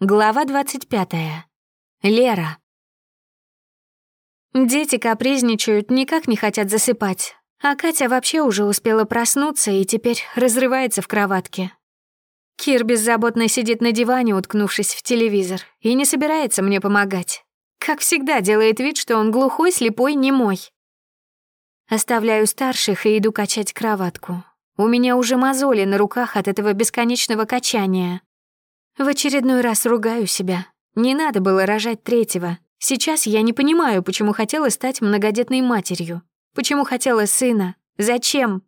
Глава 25. Лера. Дети капризничают, никак не хотят засыпать. А Катя вообще уже успела проснуться и теперь разрывается в кроватке. Кир беззаботно сидит на диване, уткнувшись в телевизор, и не собирается мне помогать. Как всегда, делает вид, что он глухой, слепой, немой. Оставляю старших и иду качать кроватку. У меня уже мозоли на руках от этого бесконечного качания. В очередной раз ругаю себя. Не надо было рожать третьего. Сейчас я не понимаю, почему хотела стать многодетной матерью. Почему хотела сына. Зачем?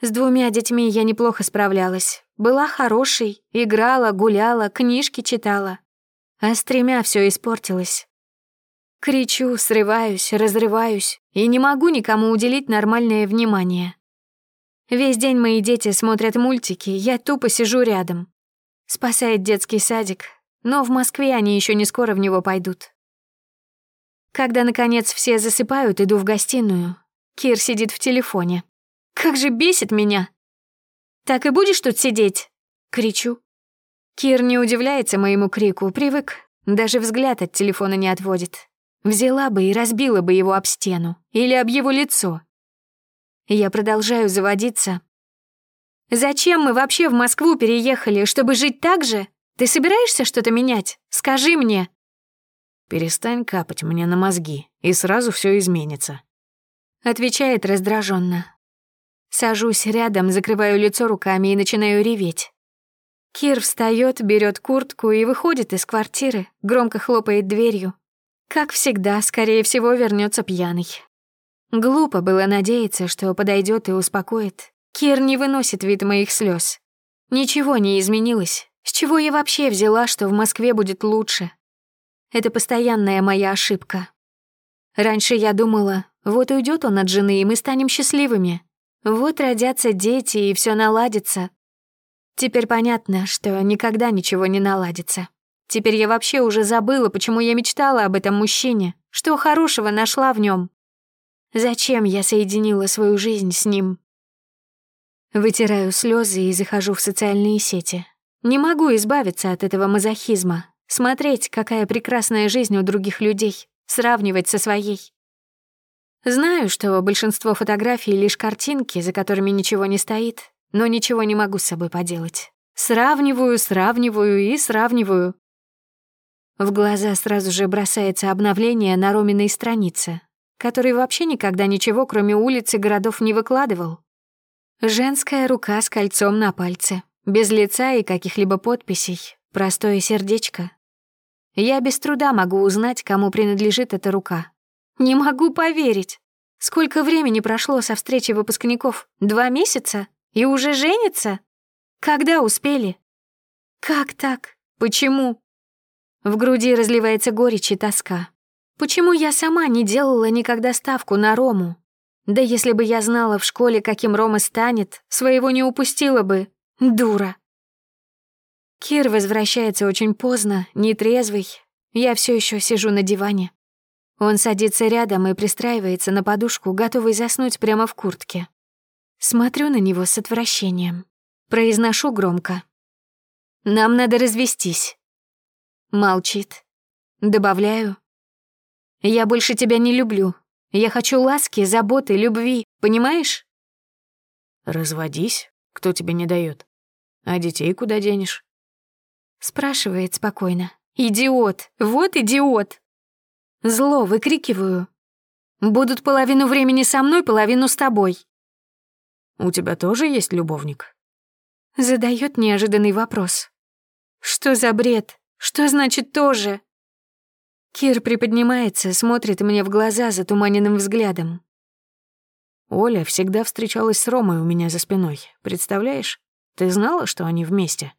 С двумя детьми я неплохо справлялась. Была хорошей, играла, гуляла, книжки читала. А с тремя все испортилось. Кричу, срываюсь, разрываюсь и не могу никому уделить нормальное внимание. Весь день мои дети смотрят мультики, я тупо сижу рядом. Спасает детский садик, но в Москве они еще не скоро в него пойдут. Когда, наконец, все засыпают, иду в гостиную. Кир сидит в телефоне. «Как же бесит меня!» «Так и будешь тут сидеть?» — кричу. Кир не удивляется моему крику, привык. Даже взгляд от телефона не отводит. Взяла бы и разбила бы его об стену или об его лицо. Я продолжаю заводиться, Зачем мы вообще в Москву переехали, чтобы жить так же? Ты собираешься что-то менять? Скажи мне». «Перестань капать мне на мозги, и сразу все изменится», — отвечает раздраженно. Сажусь рядом, закрываю лицо руками и начинаю реветь. Кир встает, берет куртку и выходит из квартиры, громко хлопает дверью. Как всегда, скорее всего, вернется пьяный. Глупо было надеяться, что подойдет и успокоит. Кир не выносит вид моих слез. Ничего не изменилось. С чего я вообще взяла, что в Москве будет лучше? Это постоянная моя ошибка. Раньше я думала, вот уйдет он от жены, и мы станем счастливыми. Вот родятся дети, и все наладится. Теперь понятно, что никогда ничего не наладится. Теперь я вообще уже забыла, почему я мечтала об этом мужчине, что хорошего нашла в нем. Зачем я соединила свою жизнь с ним? Вытираю слезы и захожу в социальные сети. Не могу избавиться от этого мазохизма. Смотреть, какая прекрасная жизнь у других людей, сравнивать со своей. Знаю, что большинство фотографий — лишь картинки, за которыми ничего не стоит, но ничего не могу с собой поделать. Сравниваю, сравниваю и сравниваю. В глаза сразу же бросается обновление на Роминой странице, который вообще никогда ничего, кроме улиц и городов, не выкладывал. Женская рука с кольцом на пальце, без лица и каких-либо подписей, простое сердечко. Я без труда могу узнать, кому принадлежит эта рука. Не могу поверить. Сколько времени прошло со встречи выпускников? Два месяца? И уже женится? Когда успели? Как так? Почему? В груди разливается горечь и тоска. Почему я сама не делала никогда ставку на Рому? Да если бы я знала в школе, каким Рома станет, своего не упустила бы. Дура. Кир возвращается очень поздно, нетрезвый. Я все еще сижу на диване. Он садится рядом и пристраивается на подушку, готовый заснуть прямо в куртке. Смотрю на него с отвращением. Произношу громко. «Нам надо развестись». Молчит. Добавляю. «Я больше тебя не люблю, я хочу ласки, заботы, любви, понимаешь? Разводись, кто тебе не дает. А детей куда денешь? Спрашивает спокойно. Идиот, вот идиот. Зло выкрикиваю. Будут половину времени со мной, половину с тобой. У тебя тоже есть любовник? Задает неожиданный вопрос. Что за бред? Что значит тоже? Кир приподнимается, смотрит мне в глаза затуманенным взглядом. Оля всегда встречалась с Ромой у меня за спиной. Представляешь? Ты знала, что они вместе?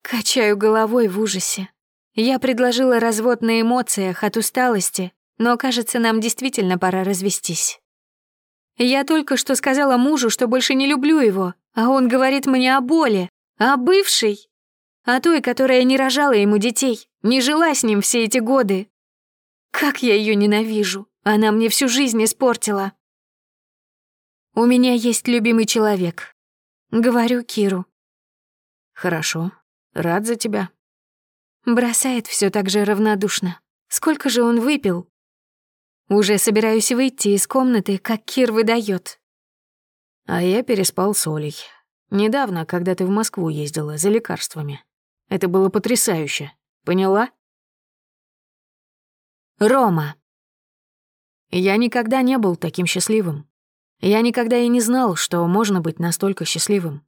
Качаю головой в ужасе. Я предложила развод на эмоциях от усталости, но, кажется, нам действительно пора развестись. Я только что сказала мужу, что больше не люблю его, а он говорит мне о боли, о бывшей а той, которая не рожала ему детей, не жила с ним все эти годы. Как я ее ненавижу, она мне всю жизнь испортила. У меня есть любимый человек. Говорю Киру. Хорошо, рад за тебя. Бросает все так же равнодушно. Сколько же он выпил? Уже собираюсь выйти из комнаты, как Кир выдает. А я переспал с Олей. Недавно, когда ты в Москву ездила за лекарствами. Это было потрясающе. Поняла? Рома. Я никогда не был таким счастливым. Я никогда и не знал, что можно быть настолько счастливым.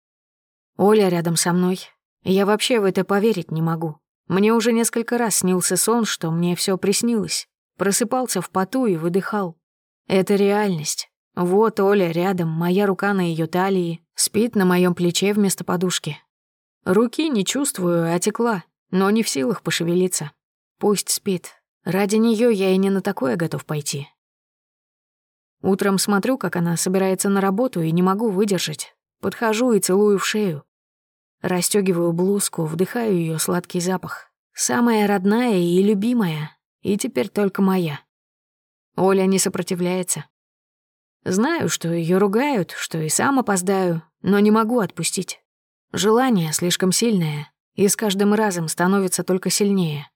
Оля рядом со мной. Я вообще в это поверить не могу. Мне уже несколько раз снился сон, что мне все приснилось. Просыпался в поту и выдыхал. Это реальность. Вот Оля рядом, моя рука на ее талии, спит на моем плече вместо подушки. Руки не чувствую, а отекла, но не в силах пошевелиться. Пусть спит. Ради нее я и не на такое готов пойти. Утром смотрю, как она собирается на работу, и не могу выдержать. Подхожу и целую в шею. Растёгиваю блузку, вдыхаю ее сладкий запах. Самая родная и любимая, и теперь только моя. Оля не сопротивляется. Знаю, что ее ругают, что и сам опоздаю, но не могу отпустить. Желание слишком сильное и с каждым разом становится только сильнее,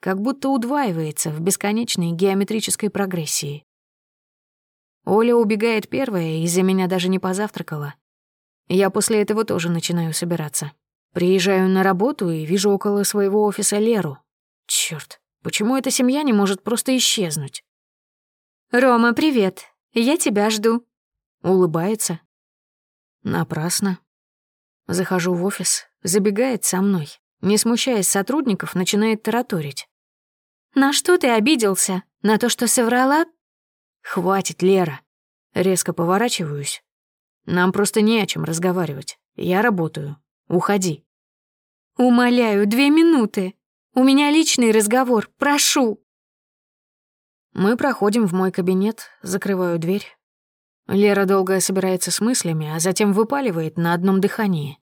как будто удваивается в бесконечной геометрической прогрессии. Оля убегает первая и за меня даже не позавтракала. Я после этого тоже начинаю собираться. Приезжаю на работу и вижу около своего офиса Леру. Черт, почему эта семья не может просто исчезнуть? «Рома, привет! Я тебя жду!» Улыбается. Напрасно. Захожу в офис, забегает со мной. Не смущаясь сотрудников, начинает тараторить. «На что ты обиделся? На то, что соврала?» «Хватит, Лера». Резко поворачиваюсь. «Нам просто не о чем разговаривать. Я работаю. Уходи». «Умоляю, две минуты. У меня личный разговор. Прошу». Мы проходим в мой кабинет, закрываю дверь, Лера долго собирается с мыслями, а затем выпаливает на одном дыхании.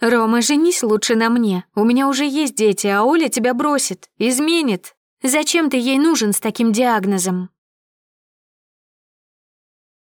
«Рома, женись лучше на мне. У меня уже есть дети, а Оля тебя бросит, изменит. Зачем ты ей нужен с таким диагнозом?»